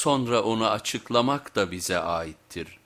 sonra onu açıklamak da bize aittir.